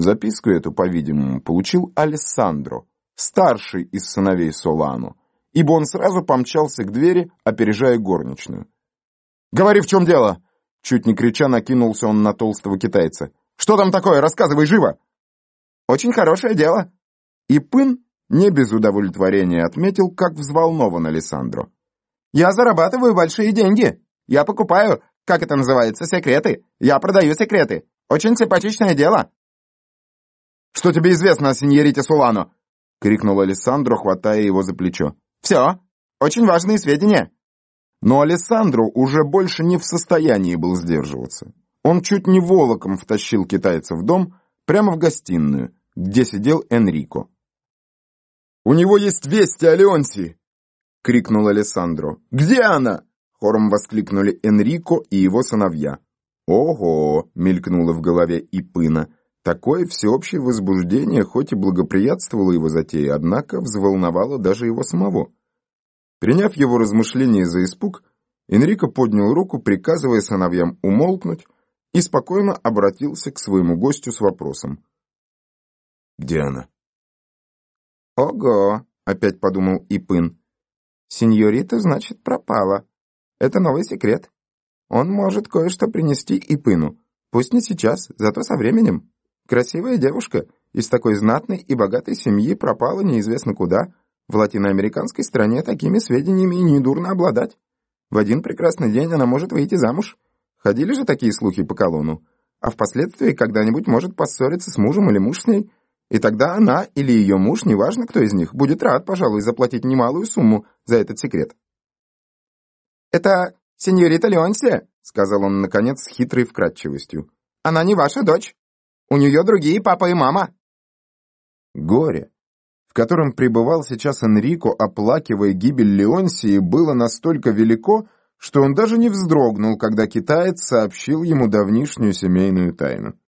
Записку эту, по-видимому, получил Алессандро, старший из сыновей Солану, ибо он сразу помчался к двери, опережая горничную. «Говори, в чем дело!» Чуть не крича, накинулся он на толстого китайца. «Что там такое? Рассказывай живо!» «Очень хорошее дело!» И Пын не без удовлетворения отметил, как взволнован Алессандро. «Я зарабатываю большие деньги. Я покупаю, как это называется, секреты. Я продаю секреты. Очень симпатичное дело». «Что тебе известно о сеньорите Сулано?» — крикнул Алессандро, хватая его за плечо. «Все. Очень важные сведения». Но Алессандро уже больше не в состоянии был сдерживаться. Он чуть не волоком втащил китайца в дом, прямо в гостиную, где сидел Энрико. «У него есть вести о Леонтии!» — крикнул Алессандро. «Где она?» — хором воскликнули Энрико и его сыновья. «Ого!» — мелькнуло в голове Ипына. Такое всеобщее возбуждение хоть и благоприятствовало его затее, однако взволновало даже его самого. Приняв его размышления за испуг, Энрико поднял руку, приказывая сыновьям умолкнуть, и спокойно обратился к своему гостю с вопросом. «Где она?» «Ого!» — опять подумал Ипын. «Сеньорита, значит, пропала. Это новый секрет. Он может кое-что принести Ипыну. Пусть не сейчас, зато со временем. Красивая девушка из такой знатной и богатой семьи пропала неизвестно куда, в латиноамериканской стране такими сведениями недурно обладать. В один прекрасный день она может выйти замуж. Ходили же такие слухи по колонну. А впоследствии когда-нибудь может поссориться с мужем или муж с ней. И тогда она или ее муж, неважно кто из них, будет рад, пожалуй, заплатить немалую сумму за этот секрет. «Это сеньорита Леонсия», — сказал он, наконец, с хитрой вкратчивостью. «Она не ваша дочь. У нее другие папа и мама». Горе, в котором пребывал сейчас Энрико, оплакивая гибель Леонсии, было настолько велико, что он даже не вздрогнул, когда китаец сообщил ему давнишнюю семейную тайну.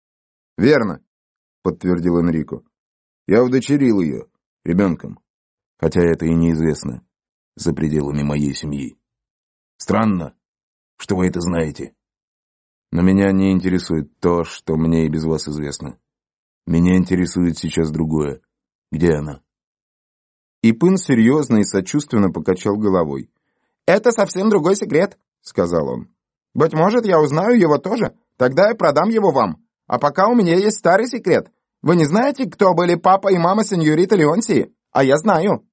«Верно», — подтвердил Энрико. «Я удочерил ее, ребенком, хотя это и неизвестно, за пределами моей семьи. Странно, что вы это знаете. Но меня не интересует то, что мне и без вас известно. Меня интересует сейчас другое. Где она?» И Пын серьезно и сочувственно покачал головой. «Это совсем другой секрет», — сказал он. «Быть может, я узнаю его тоже, тогда я продам его вам. А пока у меня есть старый секрет. Вы не знаете, кто были папа и мама сеньориты Леонсии? А я знаю».